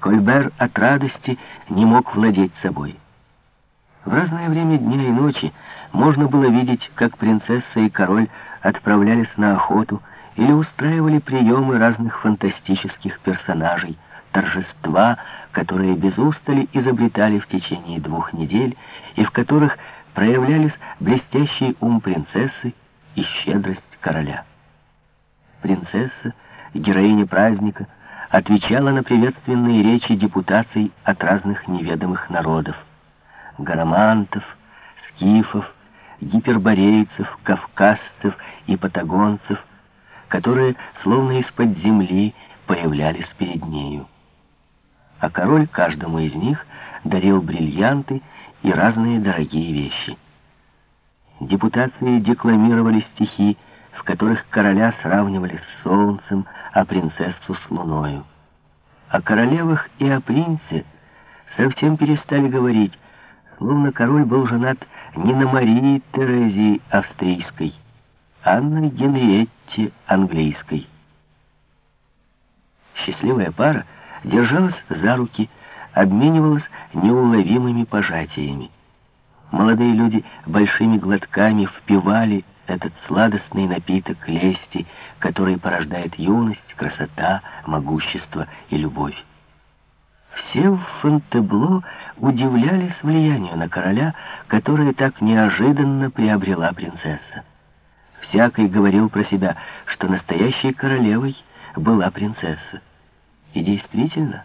Кольбер от радости не мог владеть собой. В разное время дня и ночи можно было видеть, как принцесса и король отправлялись на охоту или устраивали приемы разных фантастических персонажей, торжества, которые без устали изобретали в течение двух недель и в которых проявлялись блестящий ум принцессы и щедрость короля. Принцесса, героиня праздника, отвечала на приветственные речи депутаций от разных неведомых народов. Гарамантов, скифов, гиперборейцев, кавказцев и патагонцев, которые, словно из-под земли, появлялись перед нею. А король каждому из них дарил бриллианты и разные дорогие вещи. Депутации декламировали стихи, в которых короля сравнивали с солнцем, а принцессу с луною. О королевах и о принце совсем перестали говорить, словно король был женат не на Марии Терезии Австрийской, а на Генриетте Английской. Счастливая пара держалась за руки, обменивалась неуловимыми пожатиями. Молодые люди большими глотками впивали этот сладостный напиток лести, который порождает юность, красота, могущество и любовь. Все в Фонтебло удивлялись влиянию на короля, которое так неожиданно приобрела принцесса. Всякий говорил про себя, что настоящей королевой была принцесса. И действительно,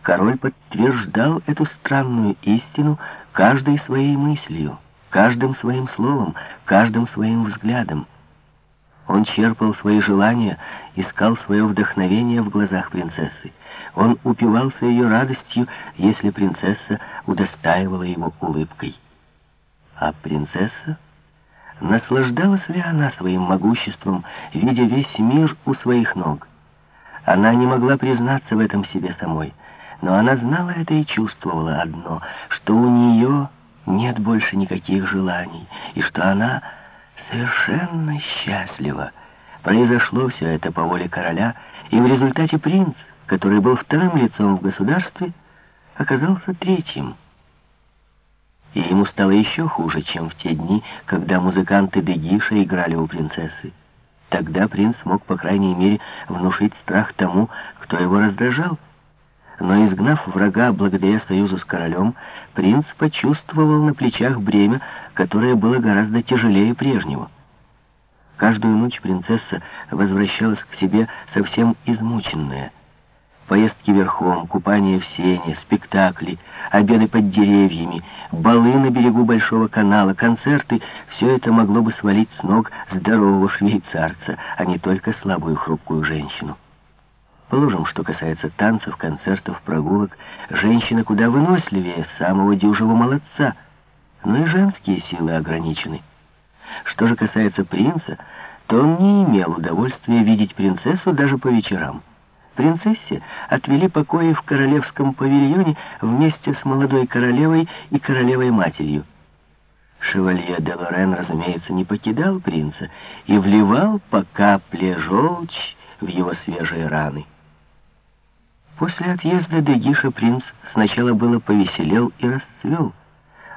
король подтверждал эту странную истину каждой своей мыслью каждым своим словом, каждым своим взглядом. Он черпал свои желания, искал свое вдохновение в глазах принцессы. Он упивался ее радостью, если принцесса удостаивала его улыбкой. А принцесса? Наслаждалась ли она своим могуществом, видя весь мир у своих ног? Она не могла признаться в этом себе самой, но она знала это и чувствовала одно, что у нее нет больше никаких желаний, и что она совершенно счастлива. Произошло все это по воле короля, и в результате принц, который был вторым лицом в государстве, оказался третьим. И ему стало еще хуже, чем в те дни, когда музыканты Дегиша играли у принцессы. Тогда принц мог, по крайней мере, внушить страх тому, кто его раздражал, но изгнав врага благодаря союзу с королем, принц почувствовал на плечах бремя, которое было гораздо тяжелее прежнего. Каждую ночь принцесса возвращалась к себе совсем измученная. Поездки верхом, купание в сене, спектакли, обеды под деревьями, балы на берегу Большого канала, концерты — все это могло бы свалить с ног здорового швейцарца, а не только слабую хрупкую женщину. Положим, что касается танцев, концертов, прогулок, женщина куда выносливее самого дюжего молодца, но и женские силы ограничены. Что же касается принца, то он не имел удовольствия видеть принцессу даже по вечерам. Принцессе отвели покои в королевском павильоне вместе с молодой королевой и королевой-матерью. Шевалье де Лорен, разумеется, не покидал принца и вливал по капле желчь в его свежие раны. После отъезда Дегиша принц сначала было повеселел и расцвел,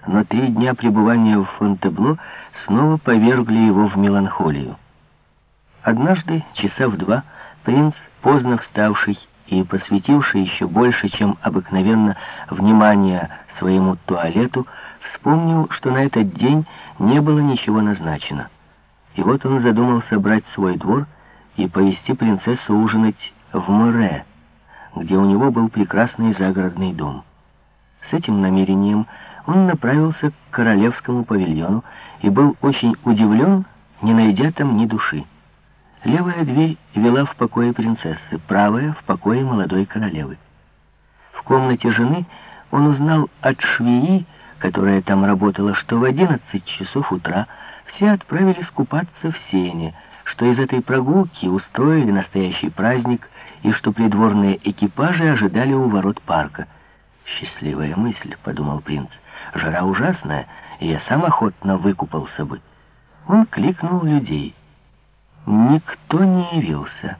но три дня пребывания в Фонтебло снова повергли его в меланхолию. Однажды, часа в два, принц, поздно вставший и посвятивший еще больше, чем обыкновенно, внимание своему туалету, вспомнил, что на этот день не было ничего назначено. И вот он задумал собрать свой двор и повести принцессу ужинать в Море, где у него был прекрасный загородный дом. С этим намерением он направился к королевскому павильону и был очень удивлен, не найдя там ни души. Левая дверь вела в покое принцессы, правая — в покое молодой королевы. В комнате жены он узнал от швеи, которая там работала, что в одиннадцать часов утра все отправились купаться в сене, что из этой прогулки устроили настоящий праздник и что придворные экипажи ожидали у ворот парка. «Счастливая мысль», — подумал принц. «Жара ужасная, и я сам охотно выкупался бы». Он кликнул людей. Никто не явился.